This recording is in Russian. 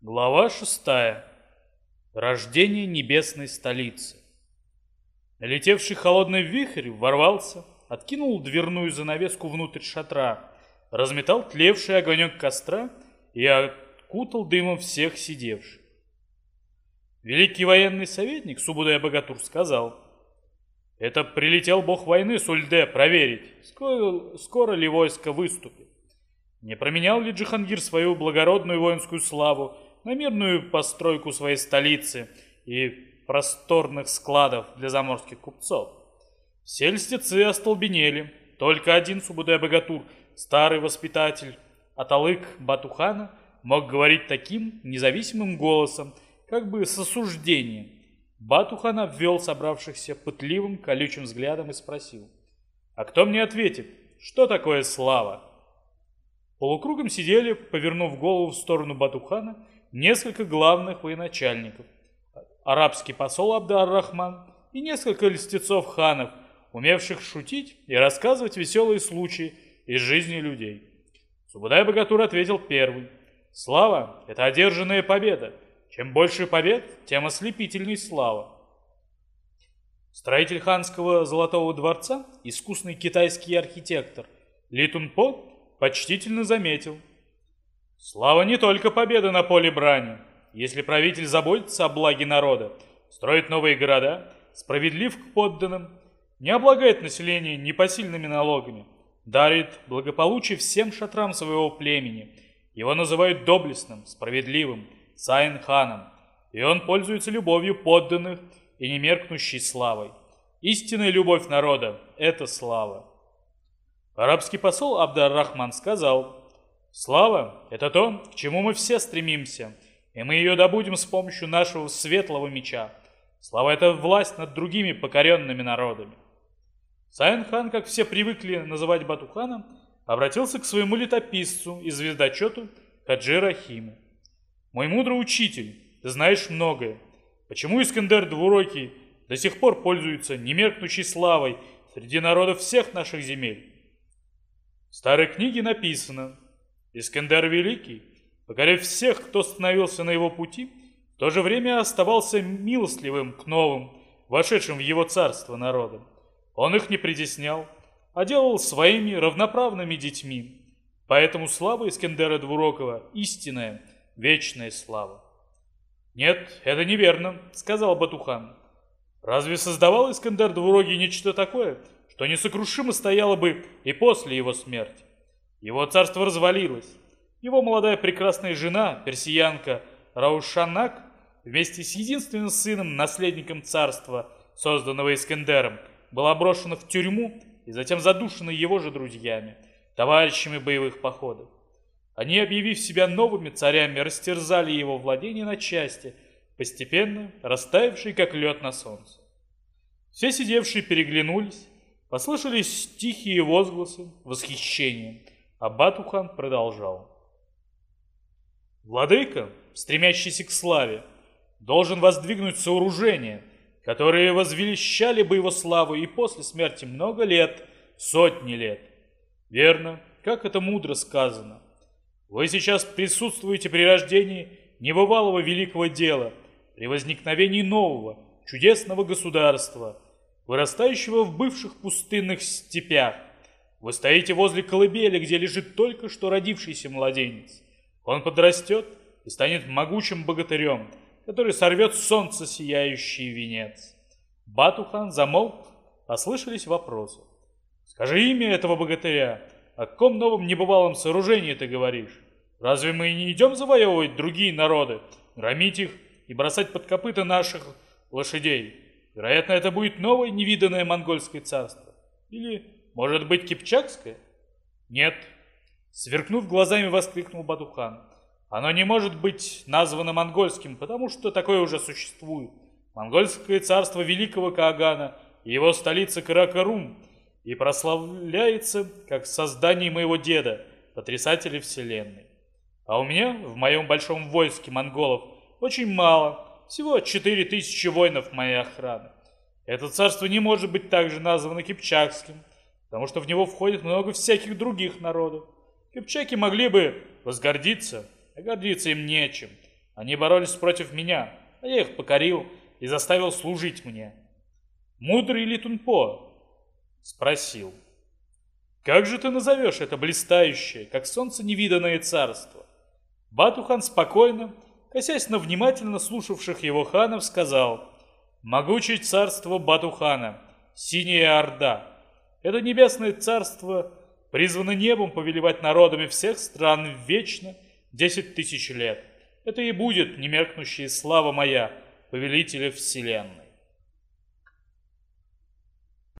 Глава шестая. Рождение небесной столицы. Налетевший холодный вихрь ворвался, откинул дверную занавеску внутрь шатра, разметал тлевший огонек костра и окутал дымом всех сидевших. Великий военный советник Субудай Богатур сказал, «Это прилетел бог войны Сульде проверить, скоро, скоро ли войско выступит. Не променял ли Джихангир свою благородную воинскую славу на мирную постройку своей столицы и просторных складов для заморских купцов? Все льстецы остолбенели. Только один Субудай-Богатур, старый воспитатель Аталык Батухана, мог говорить таким независимым голосом, как бы с осуждением. Батухан обвел собравшихся пытливым, колючим взглядом и спросил. «А кто мне ответит, что такое слава?» Полукругом сидели, повернув голову в сторону Батухана, несколько главных военачальников. Арабский посол Абдар-Рахман и несколько льстецов ханов, умевших шутить и рассказывать веселые случаи из жизни людей. Субудай-Богатур ответил первый. «Слава — это одержанная победа. Чем больше побед, тем ослепительней слава». Строитель ханского золотого дворца, искусный китайский архитектор Ли Тунпо почтительно заметил. Слава не только победы на поле брани. Если правитель заботится о благе народа, строит новые города, справедлив к подданным, не облагает население непосильными налогами, дарит благополучие всем шатрам своего племени, его называют доблестным, справедливым, Сайн-ханом, и он пользуется любовью подданных и немеркнущей славой. Истинная любовь народа – это слава. Арабский посол Абдар-Рахман сказал, «Слава – это то, к чему мы все стремимся, и мы ее добудем с помощью нашего светлого меча. Слава – это власть над другими покоренными народами». Сайн-хан, как все привыкли называть Батуханом, обратился к своему летописцу и звездочету Хаджи Рахиму. «Мой мудрый учитель, ты знаешь многое. Почему Искандер Двурокий до сих пор пользуется немеркнущей славой среди народов всех наших земель?» В старой книге написано, Искандер Великий, покорив всех, кто становился на его пути, в то же время оставался милостливым к новым, вошедшим в его царство народам. Он их не притеснял, а делал своими равноправными детьми. Поэтому слава Искандера Двурокова – истинная, вечная слава. «Нет, это неверно», – сказал Батухан. «Разве создавал Искандер Двурогий нечто такое, что несокрушимо стояло бы и после его смерти. Его царство развалилось. Его молодая прекрасная жена, персиянка Раушанак, вместе с единственным сыном, наследником царства, созданного Искендером, была брошена в тюрьму и затем задушена его же друзьями, товарищами боевых походов. Они, объявив себя новыми царями, растерзали его владения на части, постепенно растаявшие, как лед на солнце. Все сидевшие переглянулись, Послышались тихие возгласы восхищения, а Батухан продолжал. Владыка, стремящийся к славе, должен воздвигнуть сооружения, которые возвеличали бы его славу и после смерти много лет, сотни лет. Верно, как это мудро сказано. Вы сейчас присутствуете при рождении небывалого великого дела, при возникновении нового, чудесного государства – вырастающего в бывших пустынных степях. Вы стоите возле колыбели, где лежит только что родившийся младенец. Он подрастет и станет могучим богатырем, который сорвет солнце сияющий венец. Батухан замолк, послышались вопросы. «Скажи имя этого богатыря. О каком новом небывалом сооружении ты говоришь? Разве мы не идем завоевывать другие народы, громить их и бросать под копыта наших лошадей?» Вероятно, это будет новое невиданное монгольское царство. Или, может быть, кипчакское? Нет. Сверкнув глазами, воскликнул Бадухан. Оно не может быть названо монгольским, потому что такое уже существует. Монгольское царство великого Каагана и его столица Каракарум и прославляется как создание моего деда, потрясателя вселенной. А у меня в моем большом войске монголов очень мало, всего четыре тысячи воинов моей охраны. Это царство не может быть также названо Кипчакским, потому что в него входит много всяких других народов. Кипчаки могли бы возгордиться, а гордиться им нечем. Они боролись против меня, а я их покорил и заставил служить мне. Мудрый ли Тунпо? Спросил. Как же ты назовешь это блистающее, как солнце невиданное царство? Батухан спокойно, косясь на внимательно слушавших его ханов, сказал «Могучее царство Батухана, синяя орда. Это небесное царство призвано небом повелевать народами всех стран вечно десять тысяч лет. Это и будет немеркнущая слава моя, повелителя вселенной.